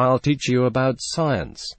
I'll teach you about science.